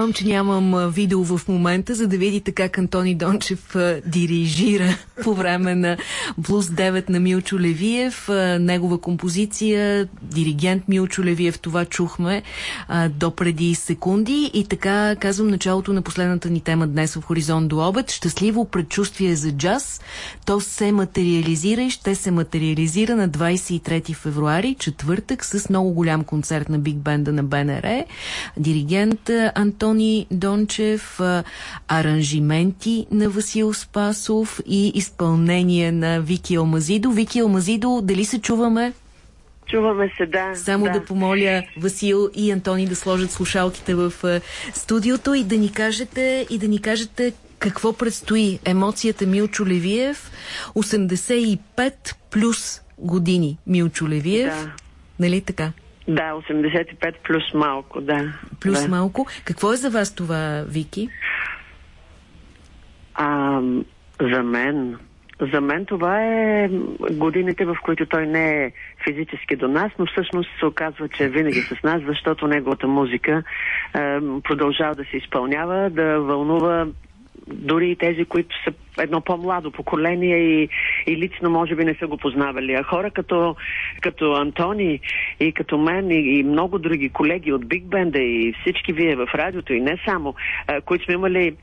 Съжалявам, че нямам видео в момента, за да видите как Антони Дончев дирижира по време на Блуз 9 на Милчо Левиев. Негова композиция, диригент Милчо Левиев, това чухме до преди секунди. И така казвам началото на последната ни тема днес в Хоризонт до обед. Щастливо предчувствие за джаз. То се материализира и ще се материализира на 23 февруари, четвъртък, с много голям концерт на Биг Бенда на БНР. Диригент Антон Антони Дончев, аранжименти на Васил Спасов и изпълнение на Вики Алмазидо. Вики Алмазидо, дали се чуваме? Чуваме се, да. Само да. да помоля Васил и Антони да сложат слушалките в студиото и да ни кажете, и да ни кажете какво предстои. Емоцията Милчо Левиев, 85 плюс години Милчо Левиев. Да. Нали така? Да, 85 плюс малко, да. Плюс да. малко. Какво е за вас това, Вики? А, за мен... За мен това е годините, в които той не е физически до нас, но всъщност се оказва, че е винаги с нас, защото неговата музика е, продължава да се изпълнява, да вълнува дори и тези, които са едно по-младо поколение и, и лично може би не са го познавали. А хора като, като Антони и като мен и, и много други колеги от Биг Бенда и всички вие в радиото и не само, а, които сме имали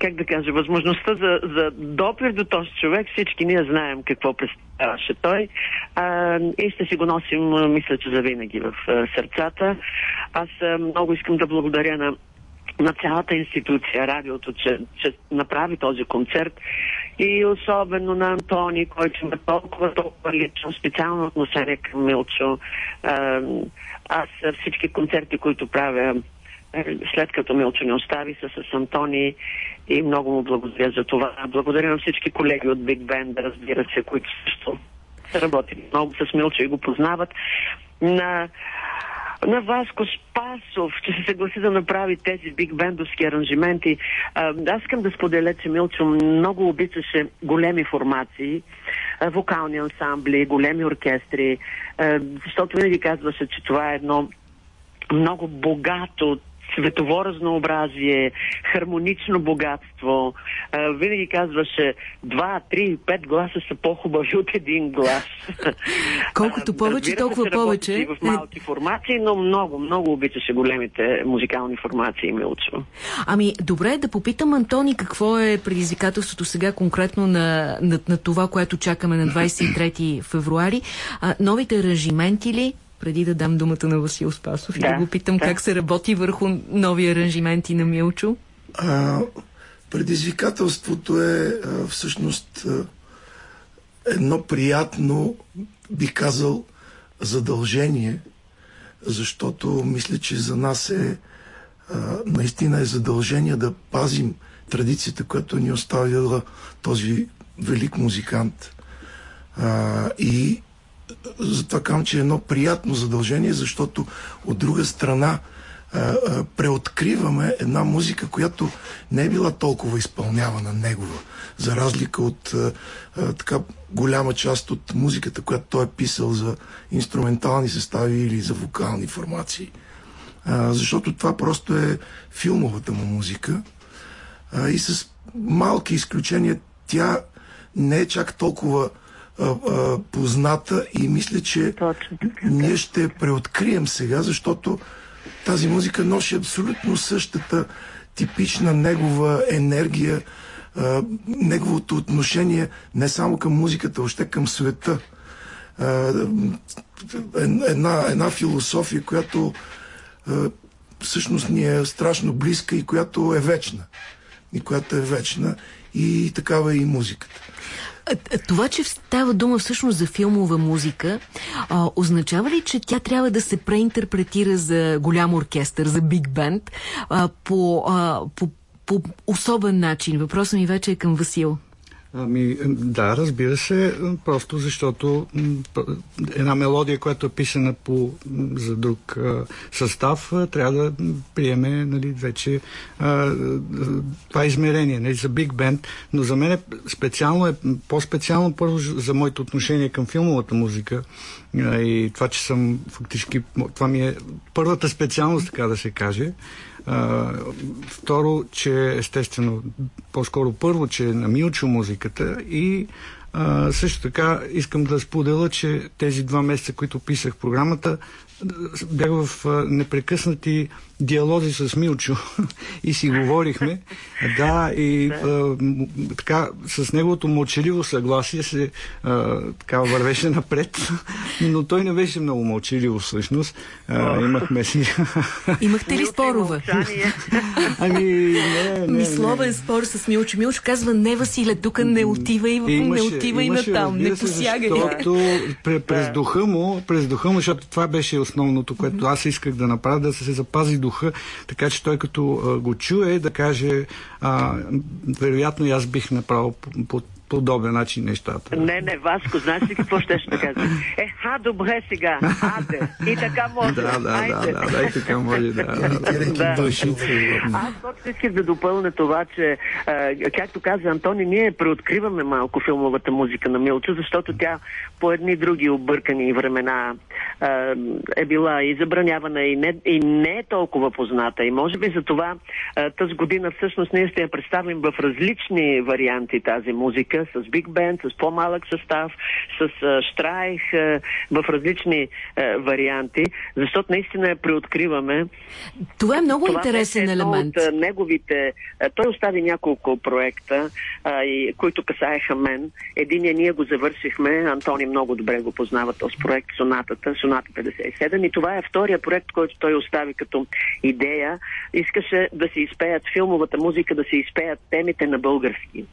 как да кажа, възможността за, за допир до този човек, всички ние знаем какво представяше той а, и ще си го носим, мисля, че завинаги в сърцата. Аз много искам да благодаря на на цялата институция, радиото, че, че направи този концерт и особено на Антони, който има толкова, толкова лично, специално отношение към Милчо. Аз всички концерти, които правя след като Милчо не остави, са с Антони и много му благодаря за това. Благодаря на всички колеги от Биг Бенд, разбира се, които също са работили много с Милчо и го познават. На на Васко Спасов, че се съгласи да направи тези биг бендовски аранжименти. Аз искам да споделя, че Милчо много обичаше големи формации, вокални ансамбли, големи оркестри, защото винаги казваше, че това е едно много богато светово разнообразие, хармонично богатство. А, винаги казваше два, три, пет гласа са по-хубави от един глас. Колкото повече, толкова повече. И в малки формации, но много, много обичаше големите музикални формации, Милчо. Ами, добре, да попитам Антони какво е предизвикателството сега конкретно на, на, на това, което чакаме на 23 февруари. А, новите аранжименти ли? Преди да дам думата на Васил Спасов да, и да го питам да. как се работи върху нови аранжименти на Милчо? А, предизвикателството е а, всъщност а, едно приятно, би казал, задължение, защото мисля, че за нас е а, наистина е задължение да пазим традицията, която ни оставила този велик музикант. А, и затова казвам, че е едно приятно задължение, защото от друга страна преоткриваме една музика, която не е била толкова изпълнявана негова, за разлика от така голяма част от музиката, която той е писал за инструментални състави или за вокални формации. Защото това просто е филмовата му музика и с малки изключения тя не е чак толкова а, а, позната и мисля, че Точно. ние ще преоткрием сега, защото тази музика носи абсолютно същата типична негова енергия, а, неговото отношение не само към музиката, още към света. А, една, една философия, която а, всъщност ни е страшно близка и която е вечна. И която е вечна. И такава е и музиката. Това, че става дума всъщност за филмова музика, а, означава ли, че тя трябва да се преинтерпретира за голям оркестър, за биг бенд, по, по, по особен начин? Въпросът ми вече е към Васил. Ами, да, разбира се, просто защото една мелодия, която е писана по, за друг състав, трябва да приеме нали, вече това измерение нали, за Биг Бенд. Но за мен е специално е, по-специално първо за моето отношение към филмовата музика и това, че съм фактически, това ми е първата специалност, така да се каже. Второ, че естествено, по-скоро първо, че е на Милчо музиката и а, също така искам да споделя, че тези два месеца, които писах програмата, бях в непрекъснати диалози с Милчо и си говорихме. Да, и а, така, с неговото мълчаливо съгласие се а, така вървеше напред, но той не беше много мълчаливо всъщност. А, имахме си... Имахте ли спорове? ами, не, не, Мисловен не. спор с Милчо. Милчо казва, не, Василе, тук не отива и, имаше, не отива и натам, не посягай. Защото през духа му, през духа му, защото това беше основното, което аз исках да направя, да се запази духа, така че той като го чуе да каже, а, вероятно и аз бих направил по, по подобен начин нещата. Не, не, Васко, знаеш ли какво ще ще кажа? Е, ха, добре сега, аде. И така може. Да, да, да, да, да, и така може, да. да. Аз точно исках да допълня това, че, а, както каза Антони, ние преоткриваме малко филмовата музика на Милчо, защото тя по едни други объркани времена а, е била и забранявана и не, и не е толкова позната. И може би за това тази година всъщност ние ще я представим в различни варианти тази музика с биг бенд, с по-малък състав, с а, штрайх, а, в различни а, варианти, защото наистина я преоткриваме. Това е много Това интересен е елемент. От, а, неговите, а, той остави няколко проекта, а, и, които касаеха мен. Единия ние го завършихме, Антони много добре го познава този проект, Сонатата, Соната 57. И това е втория проект, който той остави като идея. Искаше да се изпеят филмовата музика, да се изпеят темите на български.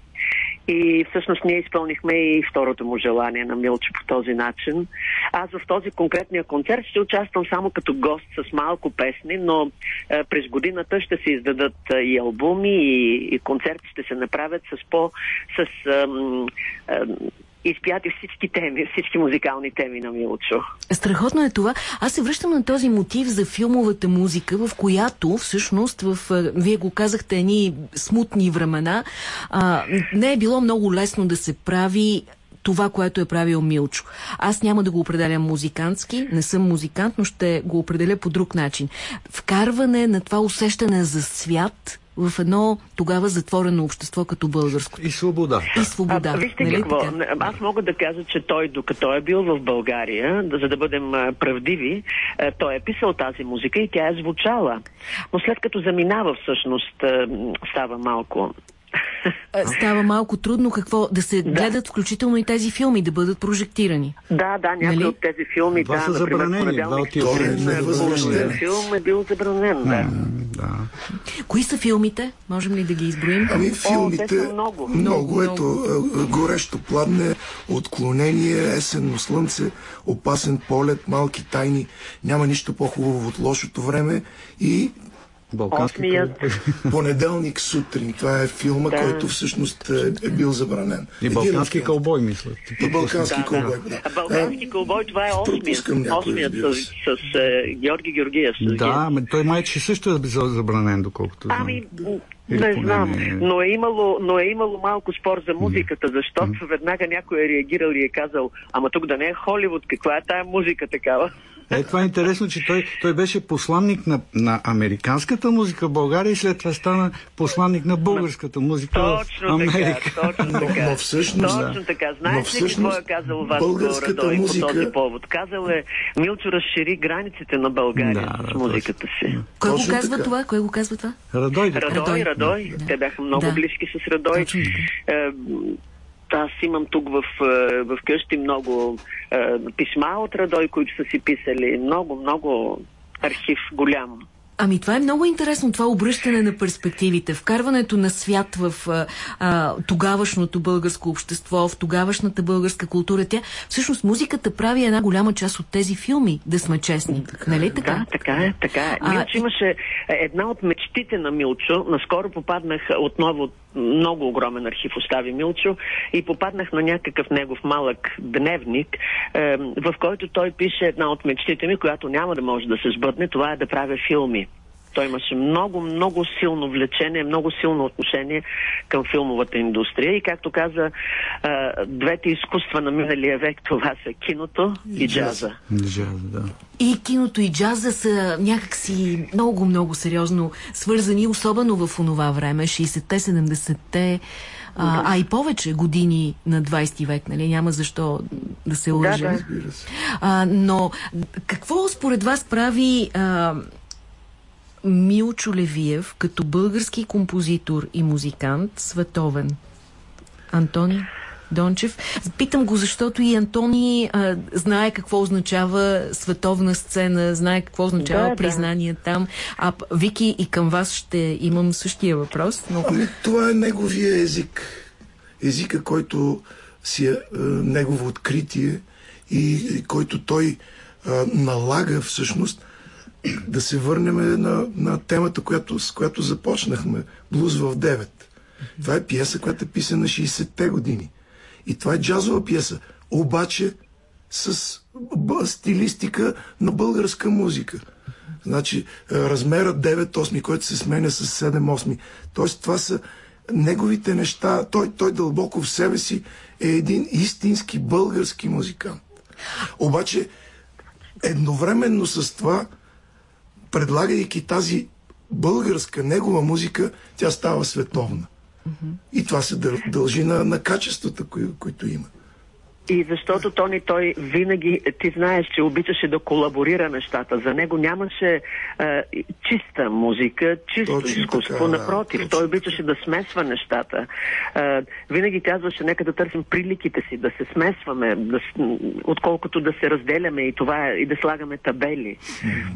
И всъщност ние изпълнихме и второто му желание на Милчо по този начин. Аз в този конкретния концерт ще участвам само като гост с малко песни, но е, през годината ще се издадат е, и албуми, и, и концерти ще се направят с по... с... Ем, ем, изпяти всички теми, всички музикални теми на Милчо. Страхотно е това. Аз се връщам на този мотив за филмовата музика, в която всъщност, в, вие го казахте, едни смутни времена, а, не е било много лесно да се прави това, което е правил Милчо. Аз няма да го определям музикантски, не съм музикант, но ще го определя по друг начин. Вкарване на това усещане за свят, в едно тогава затворено общество като българско. И свобода. И свобода. А, вижте нали какво, така? аз мога да кажа, че той, докато е бил в България, да, за да бъдем правдиви, а, той е писал тази музика и тя е звучала. Но след като заминава всъщност, а, става малко Става малко трудно какво да се да. гледат включително и тези филми, да бъдат прожектирани. Да, да, някои Нали? от тези филми, Това да, са например, забранени, два от тия е, филм е бил забранен, да. Да. Кои са филмите? Можем ли да ги изброим? Ами О, те филмите, са много. много, Много, ето, а, горещо пладне, отклонение, есенно слънце, опасен полет, малки тайни, няма нищо по-хубаво от лошото време и Балкански Осмият. понеделник сутрин. Това е филма, Да. който всъщност е, е бил забранен. И балкански кълбой, мисля. И балкански Да, кълбой, да. да. А български кълбой, това е осмият. Осмият с, се. с, е, Георги Георгиев. с Да, ама той майче също е бил забранен, доколкото знам. Ами, Или не знам, не е. но е, имало, но е имало малко спор за музиката, защото веднага някой е реагирал и е казал, ама тук да не е Холивуд, каква е тая музика такава? Е, това е интересно, че той, той беше посланник на, на американската музика в България и след това стана посланник на българската музика в Точно Америка. така, точно Но- така. но всъщност- точно така. но Знаеш ли какво е казал Васко българската Радой музика- по този повод? Казал е, Милчо разшири границите на България Да, с музиката си. Кой го казва така. това? Кой го казва това? Радой. Радой, Радой. Да. Те бяха много Да. близки с Радой. Точно така. Е, аз имам тук в, е, в къщи много е, писма от Радой, които са си писали. Много, много архив голям. Ами това е много интересно, това обръщане на перспективите, вкарването на свят в а, а, тогавашното българско общество, в тогавашната българска култура. Тя, всъщност музиката прави една голяма част от тези филми, да сме честни. Така, нали така? Да, така е, така е. А, Милчо имаше една от мечтите на Милчо. Наскоро попаднах отново много огромен архив остави Милчо и попаднах на някакъв негов малък дневник, е, в който той пише една от мечтите ми, която няма да може да се сбъдне. Това е да правя филми. Той имаше много, много силно влечение, много силно отношение към филмовата индустрия. И както каза, двете изкуства на миналия век, това са киното и, и джаза. Джаз, да. И киното и джаза са някакси много, много сериозно свързани, особено в онова време, 60-те, 70-те, а, а и повече години на 20 век, нали? Няма защо да се лъжем. Да, да. А, но какво според вас прави а, Милчо Левиев като български композитор и музикант световен. Антони Дончев. Питам го, защото и Антони а, знае какво означава световна сцена, знае какво означава да, признание да. там. А Вики и към вас ще имам същия въпрос. Но... Ами, това е неговия език. Езика, който си е, е негово откритие и, и който той е, налага всъщност да се върнем на, на темата, която, с която започнахме. Блуз в 9. Това е пиеса, която е писана 60-те години. И това е джазова пиеса. Обаче с стилистика на българска музика. Значи размера 9-8, който се сменя с 7-8. Тоест това са неговите неща. Той, той дълбоко в себе си е един истински български музикант. Обаче едновременно с това предлагайки тази българска негова музика, тя става световна. И това се дължи на, на качествата, кои, които има. И защото Тони той винаги, ти знаеш, че обичаше да колаборира нещата. За него нямаше а, чиста музика, чисто точно изкуство. Така, Напротив, да, той обичаше да смесва нещата. А, винаги казваше, нека да търсим приликите си, да се смесваме, да, отколкото да се разделяме и това и да слагаме табели.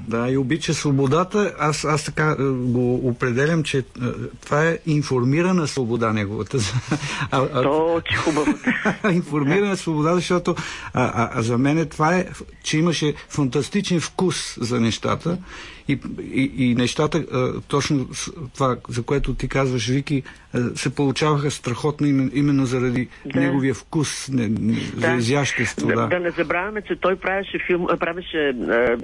Да, и обича свободата. Аз, аз така го определям, че това е информирана свобода неговата. А, а... То, че хубаво. информирана свобода свобода, защото а, а, а за мен това е, че имаше фантастичен вкус за нещата и, и, и нещата, а, точно това, за което ти казваш, Вики, а, се получаваха страхотно именно, заради да. неговия вкус не, не, да. за изящество. Да. Да, да не забравяме, че той правеше, филм, правеше а,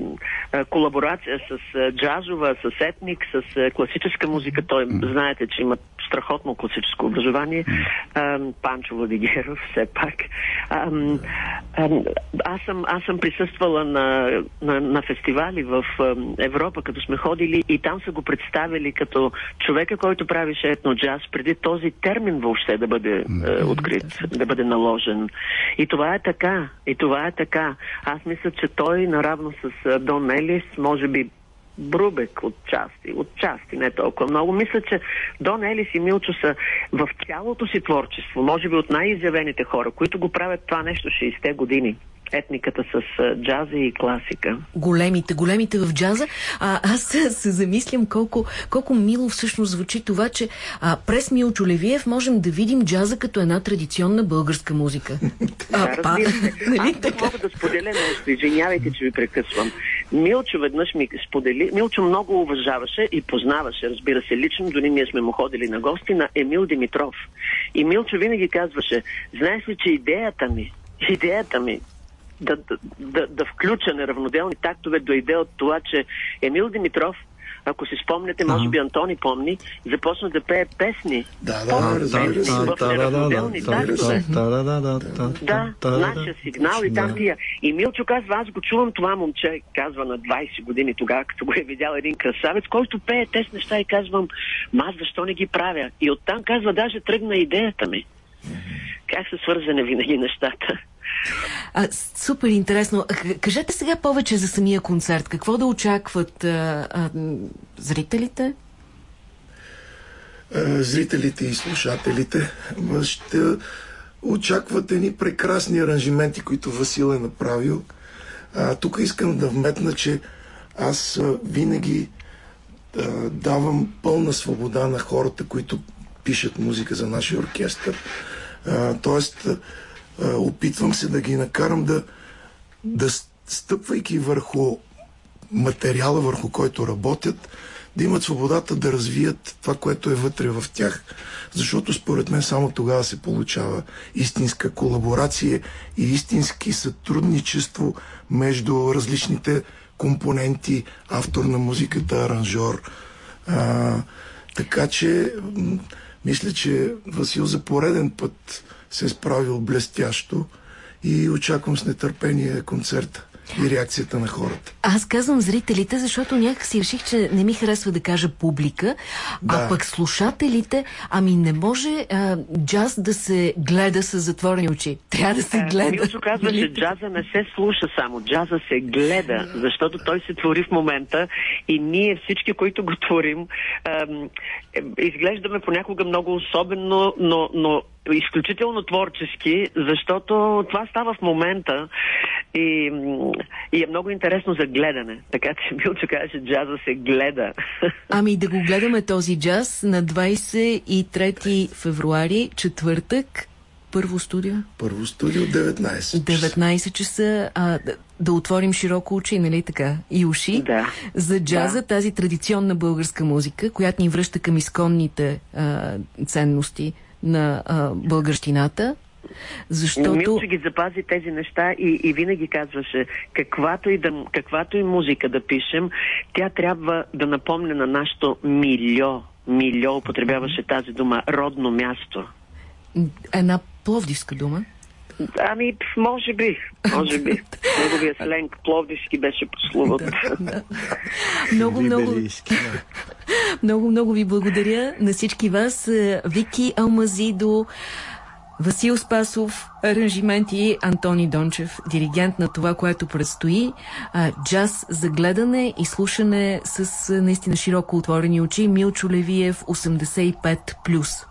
а, колаборация с а, джазова, с етник, с а, класическа музика. Той, mm. знаете, че има страхотно класическо образование. А, Панчо Владигеров, все пак. А, а, аз, съм, аз съм присъствала на, на, на фестивали в Европа, като сме ходили и там са го представили като човека, който правише етно джаз, преди този термин въобще да бъде е, открит, да бъде наложен. И това е така. И това е така. Аз мисля, че той, наравно с Дон Елис, може би Брубек от части, от части, не толкова много. Мисля, че Дон Елис и Милчо са в цялото си творчество, може би от най-изявените хора, които го правят това нещо 60-те години етниката с джаза и класика. Големите, големите в джаза. А, аз се, се замислям колко, колко мило всъщност звучи това, че а, през Милчо Левиев можем да видим джаза като една традиционна българска музика. а, да, па, нали аз така? мога да споделя нещо, извинявайте, че ви прекъсвам. Милчо веднъж ми сподели, Милчо много уважаваше и познаваше, разбира се, лично, дори ние сме му ходили на гости на Емил Димитров. И Милчо винаги казваше, знаеш ли, че идеята ми, идеята ми да, да, да, да включа неравноделни тактове дойде от това, че Емил Димитров ако си спомняте, може би Антони помни, започна да пее песни. Да, да, неравноделни тактове. Да, нашия сигнал и там тия. И Милчо казва, аз го чувам това момче, казва на 20 години тогава, като го е видял един красавец, който пее тези неща и казвам, аз защо не ги правя? И оттам казва, даже тръгна идеята ми. Как са свързани винаги нещата? А, супер интересно. Кажете сега повече за самия концерт. Какво да очакват а, а, зрителите? Зрителите и слушателите ще очакват едни прекрасни аранжименти, които Васил е направил. А, тук искам да вметна, че аз винаги а, давам пълна свобода на хората, които пишат музика за нашия оркестър. А, тоест, опитвам се да ги накарам да, да стъпвайки върху материала, върху който работят, да имат свободата да развият това, което е вътре в тях. Защото според мен само тогава се получава истинска колаборация и истински сътрудничество между различните компоненти, автор на музиката, аранжор. А, така че мисля, че Васил за пореден път се е справил блестящо и очаквам с нетърпение концерта и реакцията на хората. Аз казвам зрителите, защото някак си реших, че не ми харесва да кажа публика, да. а пък слушателите, ами не може а, джаз да се гледа с затворени очи. Трябва да се гледа. Милчо казва, че джаза не се слуша само, джаза се гледа, защото той се твори в момента и ние всички, които го творим, ам, изглеждаме понякога много особено, но, но изключително творчески, защото това става в момента и, и е много интересно за гледане. Така че Милчо каже, че джаза се гледа. Ами да го гледаме този джаз на 23 февруари, четвъртък, първо студио? Първо студио 19 часа. 19 часа. А, да, да отворим широко очи, нали така? И уши. Да. За джаза, да. тази традиционна българска музика, която ни връща към изконните а, ценности на а, българщината, защото... Милчо ги запази тези неща и, и винаги казваше, каквато и, да, каквато и музика да пишем, тя трябва да напомня на нашото милио. Милио употребяваше тази дума, родно място. Една пловдивска дума? Ами, може би, може би. Неговия сленг пловдивски беше прослуват. много, много, много, много ви благодаря на всички вас. Вики Алмазидо, Васил Спасов, аранжименти Антони Дончев, диригент на това, което предстои. Джаз за гледане и слушане с наистина широко отворени очи. Милчо Левиев, 85+.